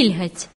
вільгаць